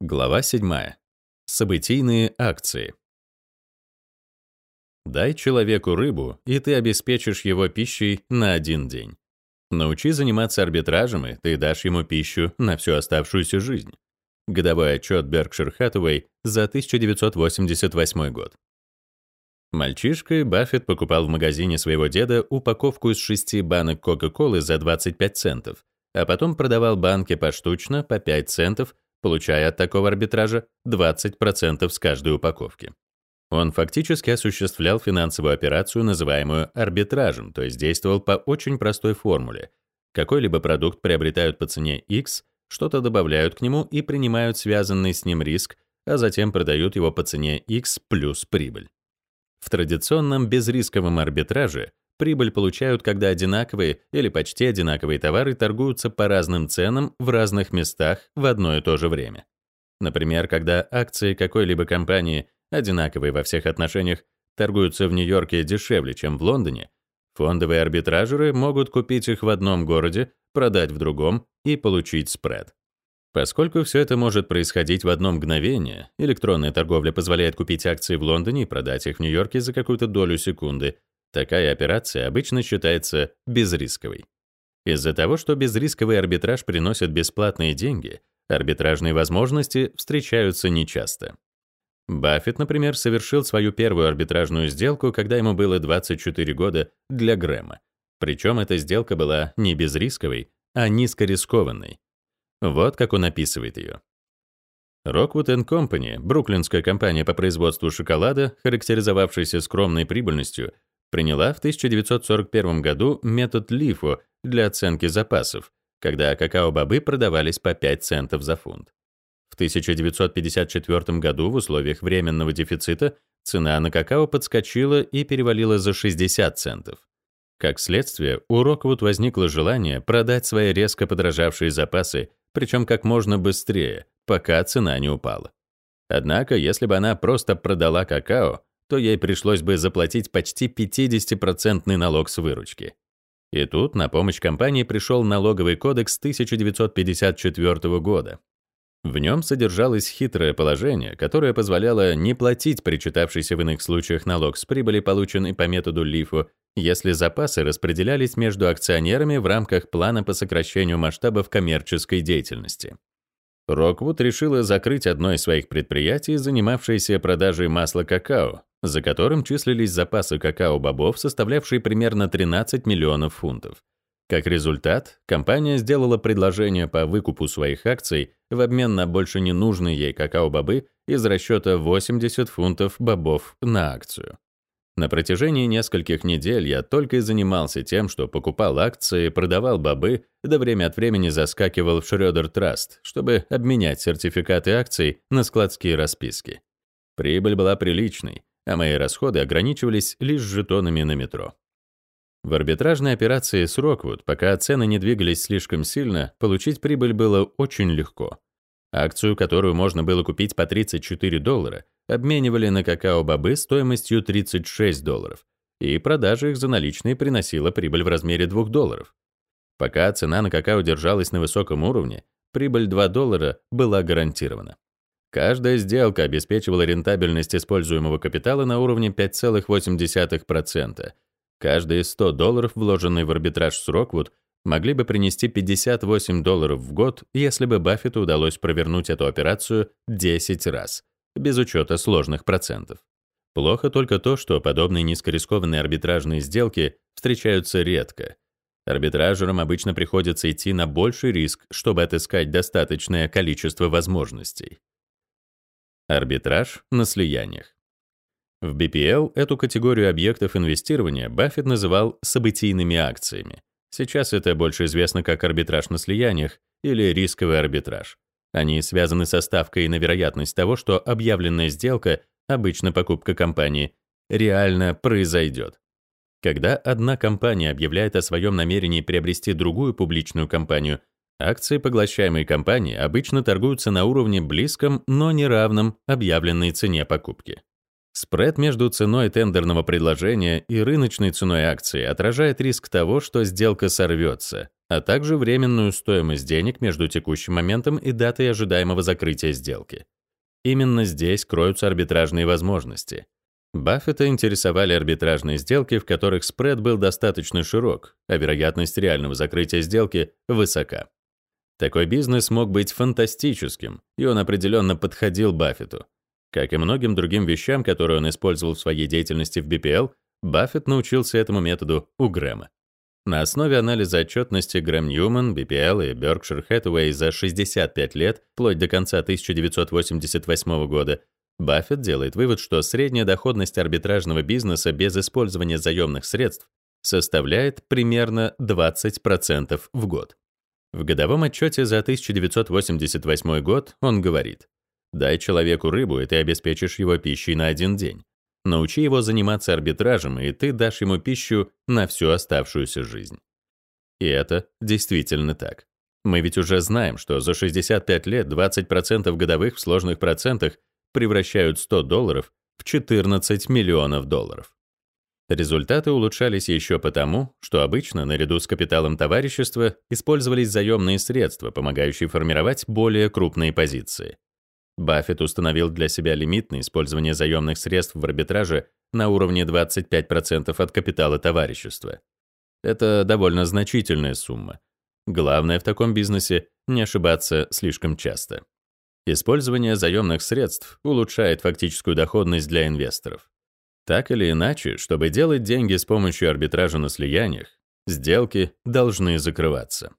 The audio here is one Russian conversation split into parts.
Глава 7. Событийные акции. Дай человеку рыбу, и ты обеспечишь его пищей на один день. Научи заниматься арбитражем, и ты дашь ему пищу на всю оставшуюся жизнь. Годовой отчет Berkshire Hathaway за 1988 год. Мальчишкой Баффет покупал в магазине своего деда упаковку из шести банок Кока-Колы за 25 центов, а потом продавал банки поштучно по 5 центов, получая от такого арбитража 20% с каждой упаковки. Он фактически осуществлял финансовую операцию, называемую арбитражем, то есть действовал по очень простой формуле. Какой-либо продукт приобретают по цене X, что-то добавляют к нему и принимают связанный с ним риск, а затем продают его по цене X плюс прибыль. В традиционном безрисковом арбитраже прибыль получают, когда одинаковые или почти одинаковые товары торгуются по разным ценам в разных местах в одно и то же время. Например, когда акции какой-либо компании, одинаковые во всех отношениях, торгуются в Нью-Йорке дешевле, чем в Лондоне, фондовые арбитражеры могут купить их в одном городе, продать в другом и получить спред. Поскольку все это может происходить в одно мгновение, электронная торговля позволяет купить акции в Лондоне и продать их в Нью-Йорке за какую-то долю секунды, такая операция обычно считается безрисковой. Из-за того, что безрисковый арбитраж приносит бесплатные деньги, арбитражные возможности встречаются нечасто. Баффет, например, совершил свою первую арбитражную сделку, когда ему было 24 года, для Грэма. Причем эта сделка была не безрисковой, а низкорискованной. Вот как он описывает ее. Rockwood Company, бруклинская компания по производству шоколада, характеризовавшаяся скромной прибыльностью, приняла в 1941 году метод LIFO для оценки запасов, когда какао-бобы продавались по 5 центов за фунт. В 1954 году в условиях временного дефицита цена на какао подскочила и перевалила за 60 центов. Как следствие, у Роквуд возникло желание продать свои резко подорожавшие запасы причем как можно быстрее, пока цена не упала. Однако, если бы она просто продала какао, то ей пришлось бы заплатить почти 50% налог с выручки. И тут на помощь компании пришел налоговый кодекс 1954 года. В нем содержалось хитрое положение, которое позволяло не платить причитавшийся в иных случаях налог с прибыли, полученный по методу ЛИФО, если запасы распределялись между акционерами в рамках плана по сокращению масштабов коммерческой деятельности. Роквуд решила закрыть одно из своих предприятий, занимавшееся продажей масла какао, за которым числились запасы какао-бобов, составлявшие примерно 13 миллионов фунтов. Как результат, компания сделала предложение по выкупу своих акций в обмен на больше ненужные ей какао-бобы из расчета 80 фунтов бобов на акцию. На протяжении нескольких недель я только и занимался тем, что покупал акции, продавал бобы, да время от времени заскакивал в Шрёдер Траст, чтобы обменять сертификаты акций на складские расписки. Прибыль была приличной, а мои расходы ограничивались лишь жетонами на метро. В арбитражной операции с Роквуд, пока цены не двигались слишком сильно, получить прибыль было очень легко. Акцию, которую можно было купить по 34 доллара, обменивали на какао-бобы стоимостью 36 долларов, и продажа их за наличные приносила прибыль в размере 2 долларов. Пока цена на какао держалась на высоком уровне, прибыль 2 доллара была гарантирована. Каждая сделка обеспечивала рентабельность используемого капитала на уровне 5,8%, Каждые 100 долларов, вложенные в арбитраж с Роквуд, могли бы принести 58 долларов в год, если бы Баффету удалось провернуть эту операцию 10 раз, без учета сложных процентов. Плохо только то, что подобные низкорискованные арбитражные сделки встречаются редко. Арбитражерам обычно приходится идти на больший риск, чтобы отыскать достаточное количество возможностей. Арбитраж на слияниях. В BPL эту категорию объектов инвестирования Баффет называл событийными акциями. Сейчас это больше известно как арбитраж на слияниях или рисковый арбитраж. Они связаны со ставкой на вероятность того, что объявленная сделка, обычно покупка компании, реально произойдет. Когда одна компания объявляет о своем намерении приобрести другую публичную компанию, акции поглощаемой компании обычно торгуются на уровне близком, но не равном объявленной цене покупки. Спред между ценой тендерного предложения и рыночной ценой акции отражает риск того, что сделка сорвется, а также временную стоимость денег между текущим моментом и датой ожидаемого закрытия сделки. Именно здесь кроются арбитражные возможности. Баффета интересовали арбитражные сделки, в которых спред был достаточно широк, а вероятность реального закрытия сделки высока. Такой бизнес мог быть фантастическим, и он определенно подходил Баффету. Как и многим другим вещам, которые он использовал в своей деятельности в BPL, Баффет научился этому методу у Грэма. На основе анализа отчетности Грэм Ньюман, BPL и Berkshire Hathaway за 65 лет, вплоть до конца 1988 года, Баффет делает вывод, что средняя доходность арбитражного бизнеса без использования заемных средств составляет примерно 20% в год. В годовом отчете за 1988 год он говорит, Дай человеку рыбу, и ты обеспечишь его пищей на один день. Научи его заниматься арбитражем, и ты дашь ему пищу на всю оставшуюся жизнь. И это действительно так. Мы ведь уже знаем, что за 65 лет 20% годовых в сложных процентах превращают 100 долларов в 14 миллионов долларов. Результаты улучшались еще потому, что обычно наряду с капиталом товарищества использовались заемные средства, помогающие формировать более крупные позиции. Баффет установил для себя лимит на использование заемных средств в арбитраже на уровне 25% от капитала товарищества. Это довольно значительная сумма. Главное в таком бизнесе — не ошибаться слишком часто. Использование заемных средств улучшает фактическую доходность для инвесторов. Так или иначе, чтобы делать деньги с помощью арбитража на слияниях, сделки должны закрываться.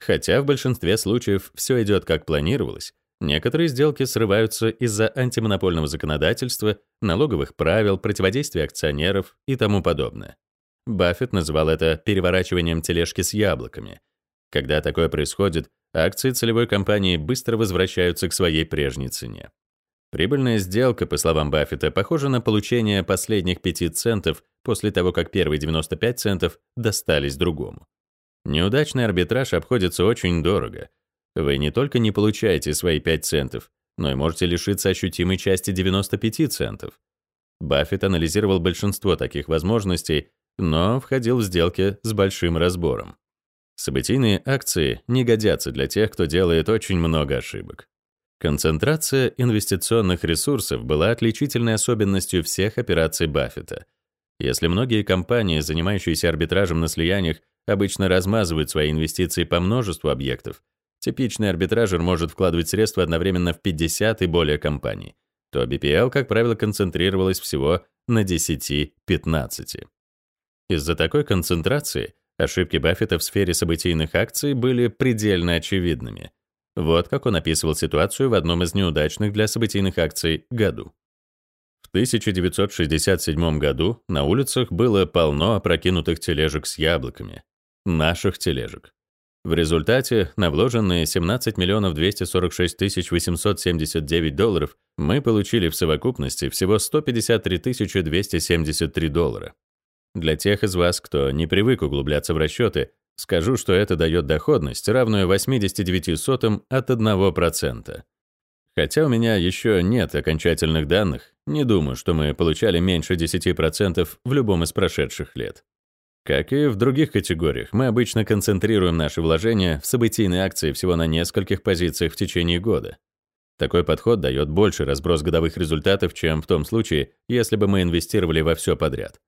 Хотя в большинстве случаев все идет как планировалось, Некоторые сделки срываются из-за антимонопольного законодательства, налоговых правил, противодействия акционеров и тому подобное. Баффет называл это переворачиванием тележки с яблоками. Когда такое происходит, акции целевой компании быстро возвращаются к своей прежней цене. Прибыльная сделка, по словам Баффета, похожа на получение последних 5 центов после того, как первые 95 центов достались другому. Неудачный арбитраж обходится очень дорого — вы не только не получаете свои 5 центов, но и можете лишиться ощутимой части 95 центов. Баффет анализировал большинство таких возможностей, но входил в сделки с большим разбором. Событийные акции не годятся для тех, кто делает очень много ошибок. Концентрация инвестиционных ресурсов была отличительной особенностью всех операций Баффета. Если многие компании, занимающиеся арбитражем на слияниях, обычно размазывают свои инвестиции по множеству объектов, Типичный арбитражер может вкладывать средства одновременно в 50 и более компаний, то BPL, как правило, концентрировалась всего на 10-15. Из-за такой концентрации ошибки Баффета в сфере событийных акций были предельно очевидными. Вот как он описывал ситуацию в одном из неудачных для событийных акций году. В 1967 году на улицах было полно опрокинутых тележек с яблоками. Наших тележек. В результате на вложенные 17 миллионов 246 тысяч 879 долларов мы получили в совокупности всего 153 тысячи 273 доллара. Для тех из вас, кто не привык углубляться в расчеты, скажу, что это дает доходность, равную 89 сотым от 1%. Хотя у меня еще нет окончательных данных, не думаю, что мы получали меньше 10% в любом из прошедших лет. Как и в других категориях, мы обычно концентрируем наши вложения в событийные акции всего на нескольких позициях в течение года. Такой подход дает больше разброс годовых результатов, чем в том случае, если бы мы инвестировали во все подряд.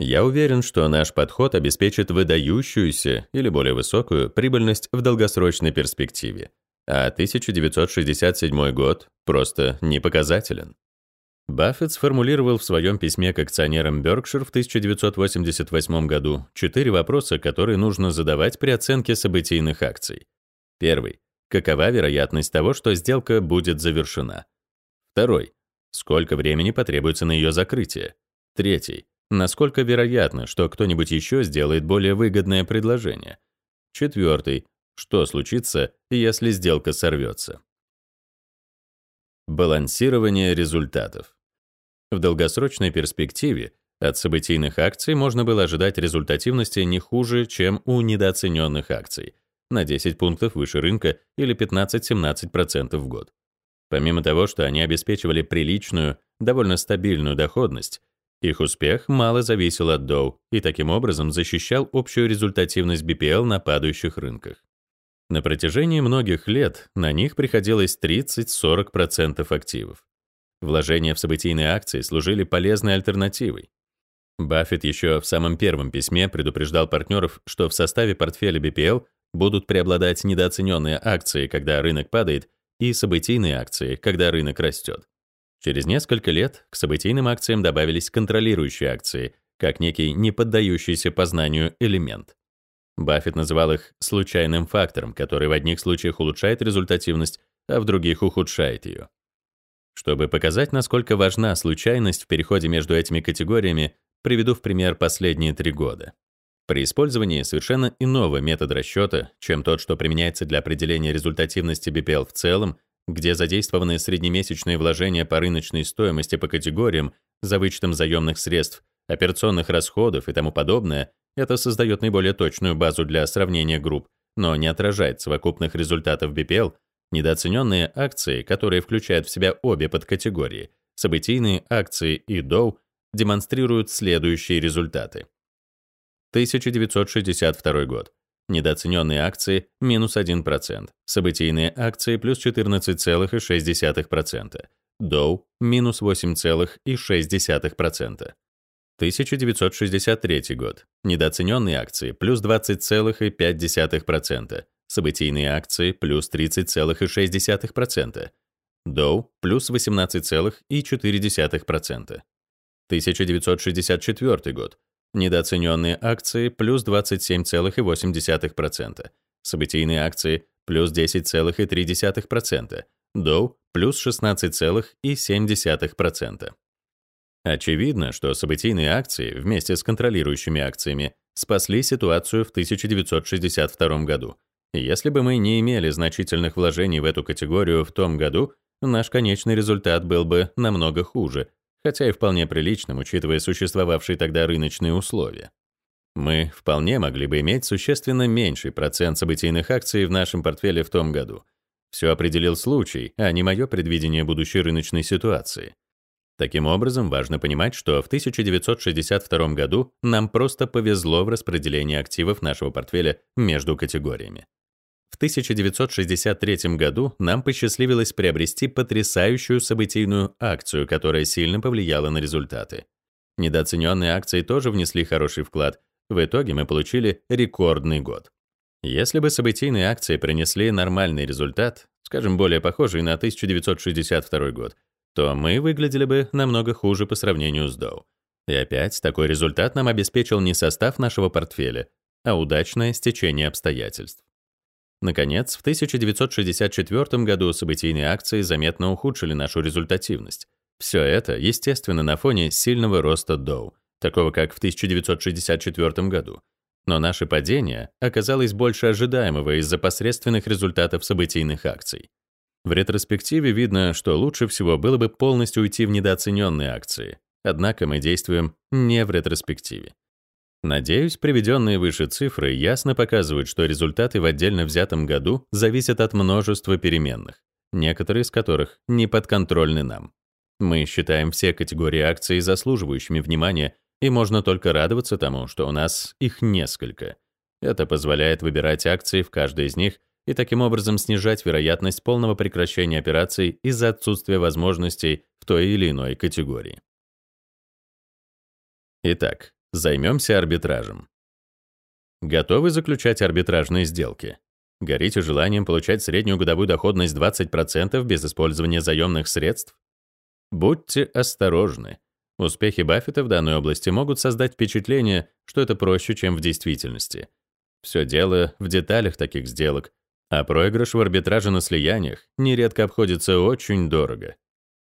Я уверен, что наш подход обеспечит выдающуюся или более высокую прибыльность в долгосрочной перспективе, а 1967 год просто не показателен. Баффет сформулировал в своем письме к акционерам Berkshire в 1988 году четыре вопроса, которые нужно задавать при оценке событийных акций. Первый. Какова вероятность того, что сделка будет завершена? Второй. Сколько времени потребуется на ее закрытие? Третий. Насколько вероятно, что кто-нибудь еще сделает более выгодное предложение? Четвертый. Что случится, если сделка сорвется? Балансирование результатов. В долгосрочной перспективе от событийных акций можно было ожидать результативности не хуже, чем у недооцененных акций, на 10 пунктов выше рынка или 15-17% в год. Помимо того, что они обеспечивали приличную, довольно стабильную доходность, их успех мало зависел от Dow и таким образом защищал общую результативность BPL на падающих рынках. На протяжении многих лет на них приходилось 30-40% активов. Вложения в событийные акции служили полезной альтернативой. Баффет еще в самом первом письме предупреждал партнеров, что в составе портфеля BPL будут преобладать недооцененные акции, когда рынок падает, и событийные акции, когда рынок растет. Через несколько лет к событийным акциям добавились контролирующие акции, как некий неподдающийся познанию элемент. Баффет называл их случайным фактором, который в одних случаях улучшает результативность, а в других ухудшает ее. Чтобы показать, насколько важна случайность в переходе между этими категориями, приведу в пример последние три года. При использовании совершенно иного метода расчета, чем тот, что применяется для определения результативности BPL в целом, где задействованы среднемесячные вложения по рыночной стоимости по категориям за вычетом заемных средств, операционных расходов и тому подобное, это создает наиболее точную базу для сравнения групп, но не отражает совокупных результатов BPL, недооцененные акции, которые включают в себя обе подкатегории, событийные акции и Dow, демонстрируют следующие результаты. 1962 год. Недооцененные акции – минус 1%, событийные акции – плюс 14,6%, Dow – минус 8,6%. 1963 год. Недооцененные акции – плюс 20,5%, событийные акции – плюс 30,6%, Dow – плюс 18,4%. 1964 год. Недооцененные акции плюс 27,8%. Событийные акции плюс 10,3%. Dow плюс 16,7%. Очевидно, что событийные акции вместе с контролирующими акциями спасли ситуацию в 1962 году. Если бы мы не имели значительных вложений в эту категорию в том году, наш конечный результат был бы намного хуже, хотя и вполне приличным, учитывая существовавшие тогда рыночные условия. Мы вполне могли бы иметь существенно меньший процент событийных акций в нашем портфеле в том году. Все определил случай, а не мое предвидение будущей рыночной ситуации. Таким образом, важно понимать, что в 1962 году нам просто повезло в распределении активов нашего портфеля между категориями. В 1963 году нам посчастливилось приобрести потрясающую событийную акцию, которая сильно повлияла на результаты. Недооцененные акции тоже внесли хороший вклад. В итоге мы получили рекордный год. Если бы событийные акции принесли нормальный результат, скажем, более похожий на 1962 год, то мы выглядели бы намного хуже по сравнению с Dow. И опять такой результат нам обеспечил не состав нашего портфеля, а удачное стечение обстоятельств. Наконец, в 1964 году событийные акции заметно ухудшили нашу результативность. Все это, естественно, на фоне сильного роста Dow, такого как в 1964 году. Но наше падение оказалось больше ожидаемого из-за посредственных результатов событийных акций. В ретроспективе видно, что лучше всего было бы полностью уйти в недооцененные акции. Однако мы действуем не в ретроспективе. Надеюсь, приведенные выше цифры ясно показывают, что результаты в отдельно взятом году зависят от множества переменных, некоторые из которых не подконтрольны нам. Мы считаем все категории акций заслуживающими внимания, и можно только радоваться тому, что у нас их несколько. Это позволяет выбирать акции в каждой из них и таким образом снижать вероятность полного прекращения операций из-за отсутствия возможностей в той или иной категории. Итак, Займемся арбитражем. Готовы заключать арбитражные сделки? Горите желанием получать среднюю годовую доходность 20% без использования заемных средств? Будьте осторожны. Успехи Баффета в данной области могут создать впечатление, что это проще, чем в действительности. Все дело в деталях таких сделок, а проигрыш в арбитраже на слияниях нередко обходится очень дорого.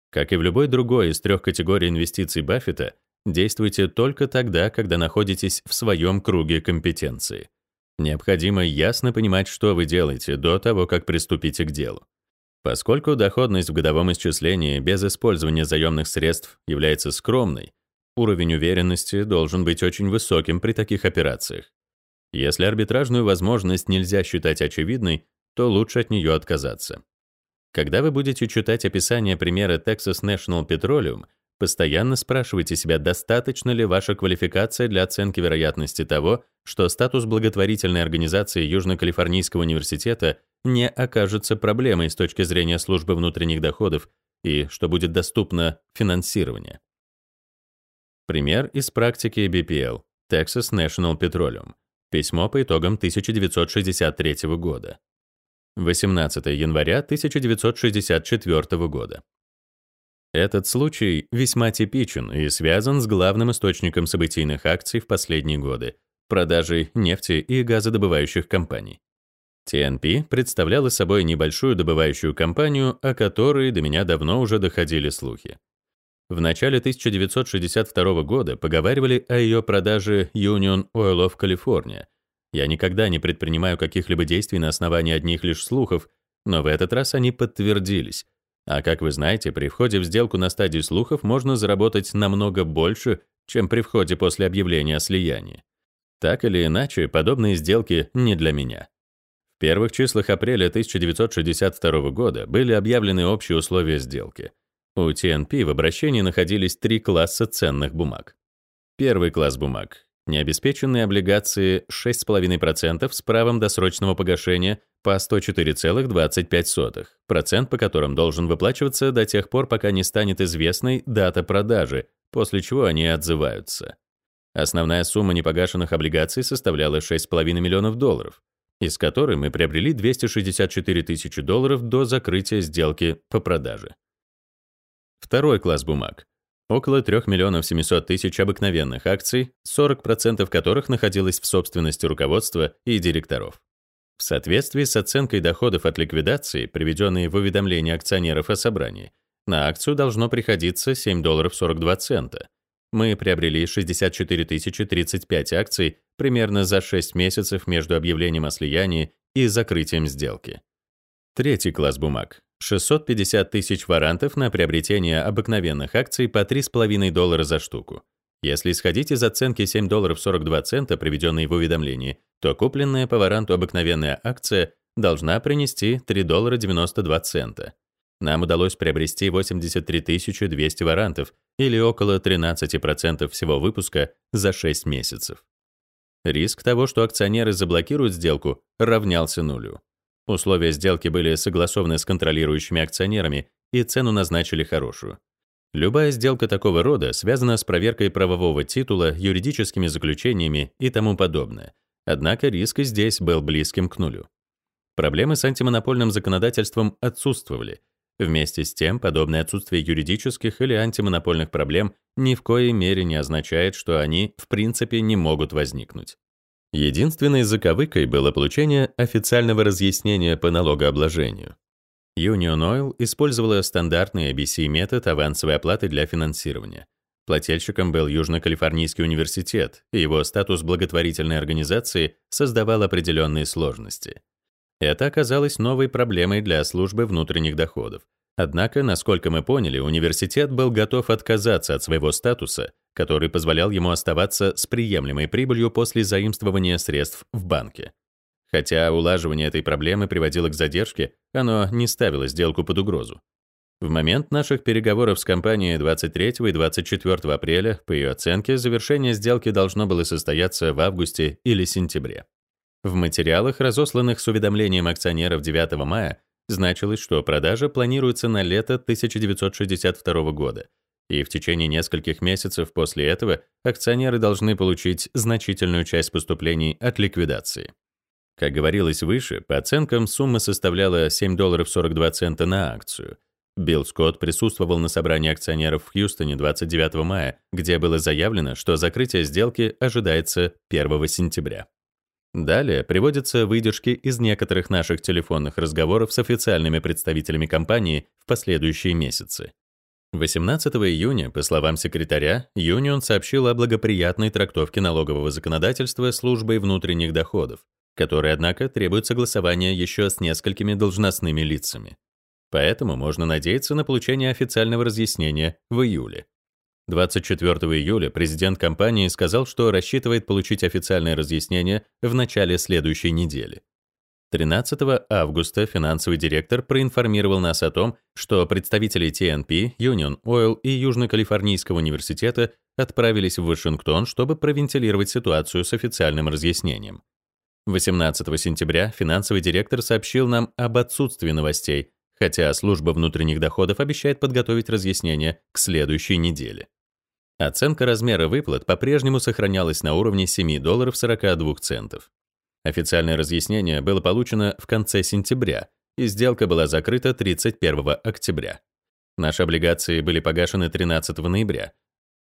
Как и в любой другой из трех категорий инвестиций Баффета, Действуйте только тогда, когда находитесь в своем круге компетенции. Необходимо ясно понимать, что вы делаете до того, как приступите к делу. Поскольку доходность в годовом исчислении без использования заемных средств является скромной, уровень уверенности должен быть очень высоким при таких операциях. Если арбитражную возможность нельзя считать очевидной, то лучше от нее отказаться. Когда вы будете читать описание примера Texas National Petroleum, постоянно спрашивайте себя, достаточно ли ваша квалификация для оценки вероятности того, что статус благотворительной организации Южно-Калифорнийского университета не окажется проблемой с точки зрения службы внутренних доходов и что будет доступно финансирование. Пример из практики BPL, Texas National Petroleum. Письмо по итогам 1963 года. 18 января 1964 года. Этот случай весьма типичен и связан с главным источником событийных акций в последние годы — продажей нефти и газодобывающих компаний. TNP представляла собой небольшую добывающую компанию, о которой до меня давно уже доходили слухи. В начале 1962 года поговаривали о ее продаже Union Oil of California. Я никогда не предпринимаю каких-либо действий на основании одних лишь слухов, но в этот раз они подтвердились. А как вы знаете, при входе в сделку на стадии слухов можно заработать намного больше, чем при входе после объявления о слиянии. Так или иначе, подобные сделки не для меня. В первых числах апреля 1962 года были объявлены общие условия сделки — у TNP в обращении находились три класса ценных бумаг. Первый класс бумаг — необеспеченные облигации 6,5% с правом досрочного погашения по 104,25%, процент по которым должен выплачиваться до тех пор, пока не станет известной дата продажи, после чего они отзываются. Основная сумма непогашенных облигаций составляла 6,5 миллионов долларов, из которой мы приобрели 264 тысячи долларов до закрытия сделки по продаже. Второй класс бумаг. Около 3 миллионов 700 тысяч обыкновенных акций, 40% которых находилось в собственности руководства и директоров. В соответствии с оценкой доходов от ликвидации, приведенной в уведомлении акционеров о собрании, на акцию должно приходиться 7 долларов 42 цента. Мы приобрели 64 035 акций примерно за 6 месяцев между объявлением о слиянии и закрытием сделки. Третий класс бумаг. 650 тысяч варантов на приобретение обыкновенных акций по 3,5 доллара за штуку. Если исходить из оценки 7 долларов 42 цента, приведенной в уведомлении, то купленная по варанту обыкновенная акция должна принести 3 доллара 92 цента. Нам удалось приобрести 83 200 варантов, или около 13% всего выпуска за 6 месяцев. Риск того, что акционеры заблокируют сделку, равнялся нулю. Условия сделки были согласованы с контролирующими акционерами, и цену назначили хорошую. Любая сделка такого рода связана с проверкой правового титула, юридическими заключениями и тому подобное. Однако риск здесь был близким к нулю. Проблемы с антимонопольным законодательством отсутствовали. Вместе с тем, подобное отсутствие юридических или антимонопольных проблем ни в коей мере не означает, что они в принципе не могут возникнуть. Единственной заковыкой было получение официального разъяснения по налогообложению. Union Oil использовала стандартный ABC-метод авансовой оплаты для финансирования. Плательщиком был Южно-Калифорнийский университет, и его статус благотворительной организации создавал определенные сложности. Это оказалось новой проблемой для службы внутренних доходов. Однако, насколько мы поняли, университет был готов отказаться от своего статуса который позволял ему оставаться с приемлемой прибылью после заимствования средств в банке. Хотя улаживание этой проблемы приводило к задержке, оно не ставило сделку под угрозу. В момент наших переговоров с компанией 23 и 24 апреля, по ее оценке, завершение сделки должно было состояться в августе или сентябре. В материалах, разосланных с уведомлением акционеров 9 мая, значилось, что продажа планируется на лето 1962 года — и в течение нескольких месяцев после этого акционеры должны получить значительную часть поступлений от ликвидации. Как говорилось выше, по оценкам сумма составляла 7 долларов 42 цента на акцию. Билл Скотт присутствовал на собрании акционеров в Хьюстоне 29 мая, где было заявлено, что закрытие сделки ожидается 1 сентября. Далее приводятся выдержки из некоторых наших телефонных разговоров с официальными представителями компании в последующие месяцы. 18 июня, по словам секретаря, Юнион сообщил о благоприятной трактовке налогового законодательства службой внутренних доходов, которое, однако, требует согласования еще с несколькими должностными лицами. Поэтому можно надеяться на получение официального разъяснения в июле. 24 июля президент компании сказал, что рассчитывает получить официальное разъяснение в начале следующей недели. 13 августа финансовый директор проинформировал нас о том, что представители TNP, Union Oil и Южно-Калифорнийского университета отправились в Вашингтон, чтобы провентилировать ситуацию с официальным разъяснением. 18 сентября финансовый директор сообщил нам об отсутствии новостей, хотя служба внутренних доходов обещает подготовить разъяснение к следующей неделе. Оценка размера выплат по-прежнему сохранялась на уровне 7 долларов 42 центов. Официальное разъяснение было получено в конце сентября, и сделка была закрыта 31 октября. Наши облигации были погашены 13 ноября.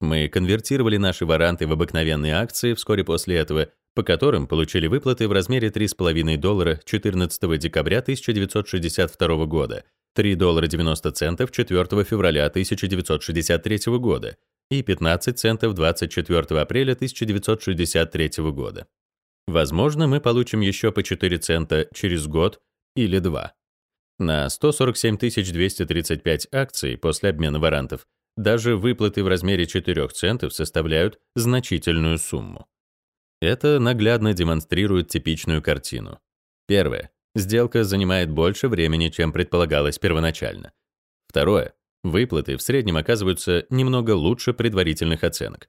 Мы конвертировали наши варанты в обыкновенные акции вскоре после этого, по которым получили выплаты в размере 3,5 доллара 14 декабря 1962 года, 3 доллара 90 центов 4 февраля 1963 года и 15 центов 24 апреля 1963 года. Возможно, мы получим еще по 4 цента через год или два. На 147 235 акций после обмена варантов даже выплаты в размере 4 центов составляют значительную сумму. Это наглядно демонстрирует типичную картину. Первое. Сделка занимает больше времени, чем предполагалось первоначально. Второе. Выплаты в среднем оказываются немного лучше предварительных оценок.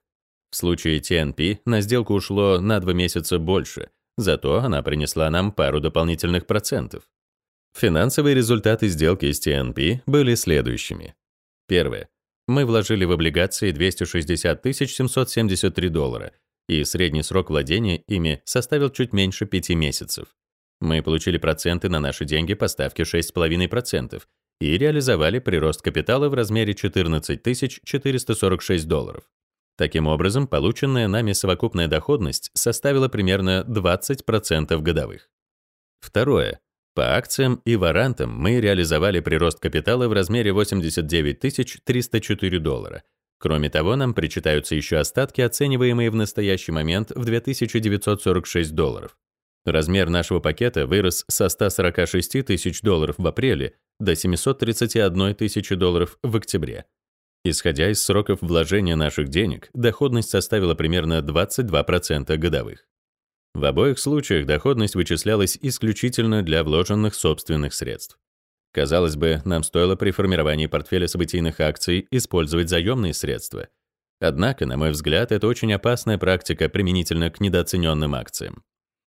В случае TNP на сделку ушло на два месяца больше, зато она принесла нам пару дополнительных процентов. Финансовые результаты сделки с TNP были следующими. Первое. Мы вложили в облигации 260 773 доллара, и средний срок владения ими составил чуть меньше 5 месяцев. Мы получили проценты на наши деньги по ставке 6,5% и реализовали прирост капитала в размере 14 446 долларов. Таким образом, полученная нами совокупная доходность составила примерно 20% годовых. Второе. По акциям и варантам мы реализовали прирост капитала в размере 89 304 доллара. Кроме того, нам причитаются еще остатки, оцениваемые в настоящий момент в 2946 долларов. Размер нашего пакета вырос со 146 тысяч долларов в апреле до 731 тысячи долларов в октябре. Исходя из сроков вложения наших денег, доходность составила примерно 22% годовых. В обоих случаях доходность вычислялась исключительно для вложенных собственных средств. Казалось бы, нам стоило при формировании портфеля событийных акций использовать заемные средства. Однако, на мой взгляд, это очень опасная практика применительно к недооцененным акциям.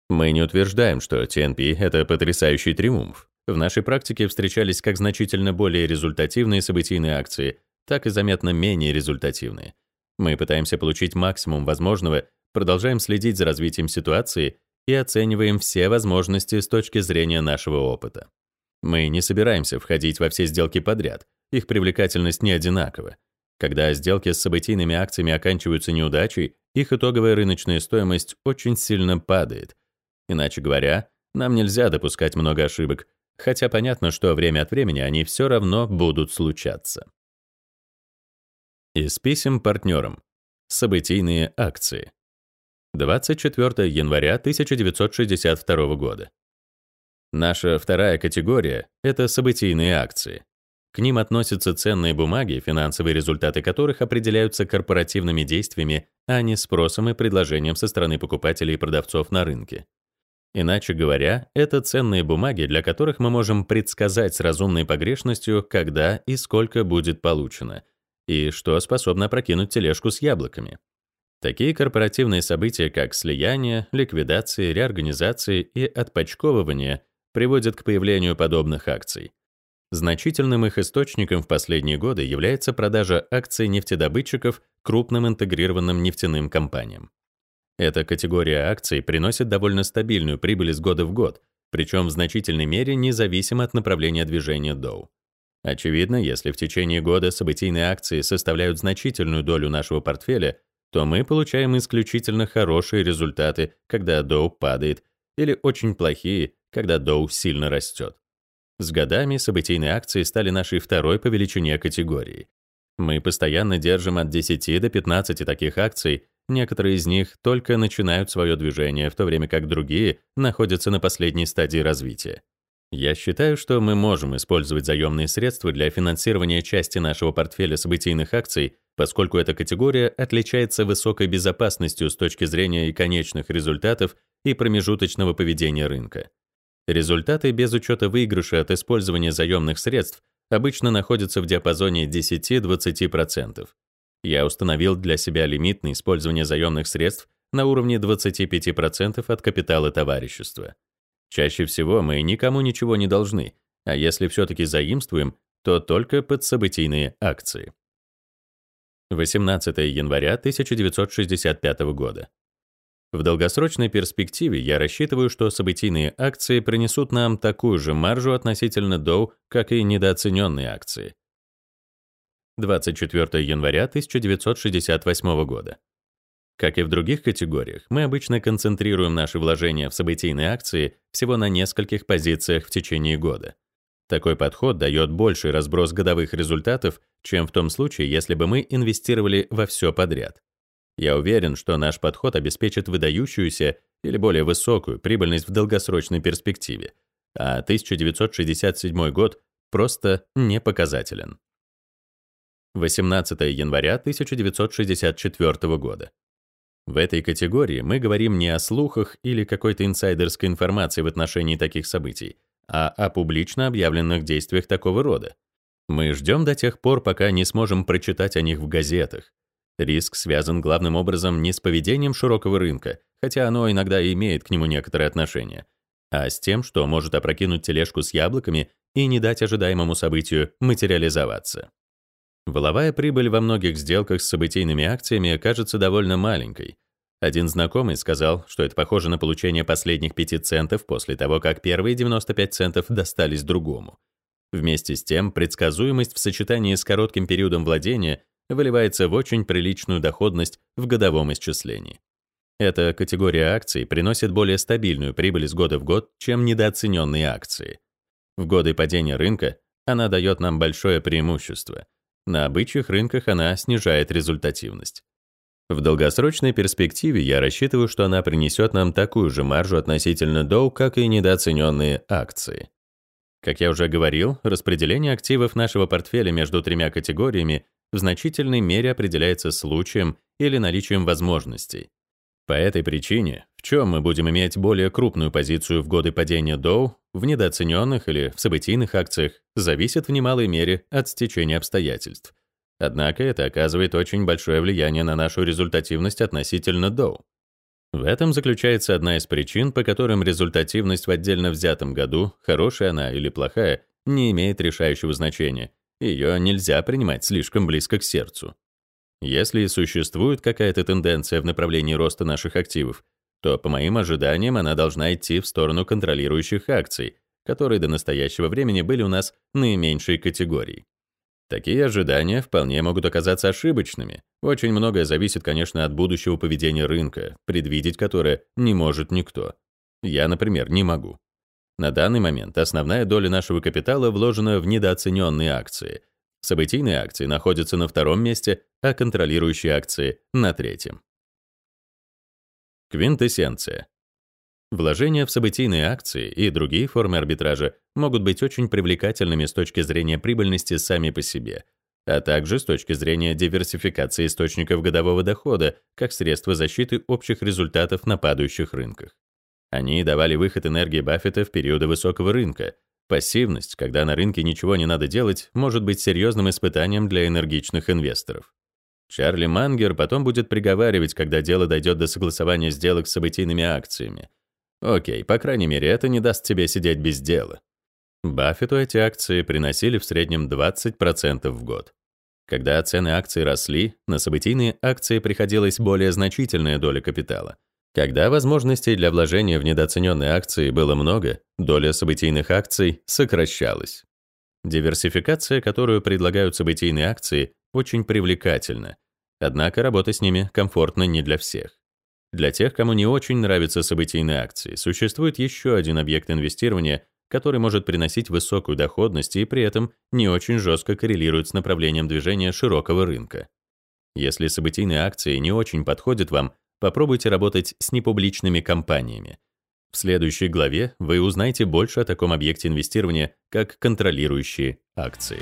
Мы не утверждаем, что TNP — это потрясающий триумф. В нашей практике встречались как значительно более результативные событийные акции, так и заметно менее результативные. Мы пытаемся получить максимум возможного, продолжаем следить за развитием ситуации и оцениваем все возможности с точки зрения нашего опыта. Мы не собираемся входить во все сделки подряд, их привлекательность не одинакова. Когда сделки с событийными акциями оканчиваются неудачей, их итоговая рыночная стоимость очень сильно падает. Иначе говоря, нам нельзя допускать много ошибок, хотя понятно, что время от времени они все равно будут случаться. Из писем партнерам. Событийные акции. 24 января 1962 года. Наша вторая категория — это событийные акции. К ним относятся ценные бумаги, финансовые результаты которых определяются корпоративными действиями, а не спросом и предложением со стороны покупателей и продавцов на рынке. Иначе говоря, это ценные бумаги, для которых мы можем предсказать с разумной погрешностью, когда и сколько будет получено — и что способно опрокинуть тележку с яблоками. Такие корпоративные события, как слияние, ликвидации, реорганизации и отпочковывание, приводят к появлению подобных акций. Значительным их источником в последние годы является продажа акций нефтедобытчиков крупным интегрированным нефтяным компаниям. Эта категория акций приносит довольно стабильную прибыль из года в год, причем в значительной мере независимо от направления движения Доу. Очевидно, если в течение года событийные акции составляют значительную долю нашего портфеля, то мы получаем исключительно хорошие результаты, когда Доу падает, или очень плохие, когда Доу сильно растет. С годами событийные акции стали нашей второй по величине категорией. Мы постоянно держим от 10 до 15 таких акций, некоторые из них только начинают свое движение, в то время как другие находятся на последней стадии развития. Я считаю, что мы можем использовать заемные средства для финансирования части нашего портфеля событийных акций, поскольку эта категория отличается высокой безопасностью с точки зрения и конечных результатов, и промежуточного поведения рынка. Результаты без учета выигрыша от использования заемных средств обычно находятся в диапазоне 10-20%. Я установил для себя лимит на использование заемных средств на уровне 25% от капитала товарищества. Чаще всего мы никому ничего не должны, а если все-таки заимствуем, то только под событийные акции. 18 января 1965 года. В долгосрочной перспективе я рассчитываю, что событийные акции принесут нам такую же маржу относительно Dow, как и недооцененные акции. 24 января 1968 года. Как и в других категориях, мы обычно концентрируем наши вложения в событийные акции всего на нескольких позициях в течение года. Такой подход дает больший разброс годовых результатов, чем в том случае, если бы мы инвестировали во все подряд. Я уверен, что наш подход обеспечит выдающуюся или более высокую прибыльность в долгосрочной перспективе, а 1967 год просто не показателен. 18 января 1964 года. В этой категории мы говорим не о слухах или какой-то инсайдерской информации в отношении таких событий, а о публично объявленных действиях такого рода. Мы ждем до тех пор, пока не сможем прочитать о них в газетах, Риск связан главным образом не с поведением широкого рынка, хотя оно иногда и имеет к нему некоторое отношение, а с тем, что может опрокинуть тележку с яблоками и не дать ожидаемому событию материализоваться. Воловая прибыль во многих сделках с событийными акциями кажется довольно маленькой. Один знакомый сказал, что это похоже на получение последних 5 центов после того, как первые 95 центов достались другому. Вместе с тем, предсказуемость в сочетании с коротким периодом владения выливается в очень приличную доходность в годовом исчислении. Эта категория акций приносит более стабильную прибыль из года в год, чем недооцененные акции. В годы падения рынка она дает нам большое преимущество. На обычных рынках она снижает результативность. В долгосрочной перспективе я рассчитываю, что она принесет нам такую же маржу относительно Dow, как и недооцененные акции. Как я уже говорил, распределение активов нашего портфеля между тремя категориями в значительной мере определяется случаем или наличием возможностей. По этой причине, в чем мы будем иметь более крупную позицию в годы падения Dow, в недооцененных или в событийных акциях, зависит в немалой мере от стечения обстоятельств. Однако это оказывает очень большое влияние на нашу результативность относительно Dow. В этом заключается одна из причин, по которым результативность в отдельно взятом году, хорошая она или плохая, не имеет решающего значения, ее нельзя принимать слишком близко к сердцу. Если существует какая-то тенденция в направлении роста наших активов, то, по моим ожиданиям, она должна идти в сторону контролирующих акций, которые до настоящего времени были у нас наименьшей категорией. Такие ожидания вполне могут оказаться ошибочными. Очень многое зависит, конечно, от будущего поведения рынка, предвидеть которое не может никто. Я, например, не могу. На данный момент основная доля нашего капитала вложена в недооцененные акции. Событийные акции находятся на втором месте, а контролирующие акции — на третьем. Квинтэссенция. Вложения в событийные акции и другие формы арбитража могут быть очень привлекательными с точки зрения прибыльности сами по себе, а также с точки зрения диверсификации источников годового дохода как средства защиты общих результатов на падающих рынках. Они давали выход энергии Баффета в периоды высокого рынка. Пассивность, когда на рынке ничего не надо делать, может быть серьезным испытанием для энергичных инвесторов. Чарли Мангер потом будет приговаривать, когда дело дойдет до согласования сделок с событийными акциями. Окей, по крайней мере, это не даст тебе сидеть без дела. Баффету эти акции приносили в среднем 20% в год. Когда цены акций росли, на событийные акции приходилась более значительная доля капитала — когда возможностей для вложения в недооцененные акции было много, доля событийных акций сокращалась. Диверсификация, которую предлагают событийные акции, очень привлекательна. Однако работа с ними комфортна не для всех. Для тех, кому не очень нравятся событийные акции, существует еще один объект инвестирования, который может приносить высокую доходность и при этом не очень жестко коррелирует с направлением движения широкого рынка. Если событийные акции не очень подходят вам, попробуйте работать с непубличными компаниями. В следующей главе вы узнаете больше о таком объекте инвестирования, как контролирующие акции.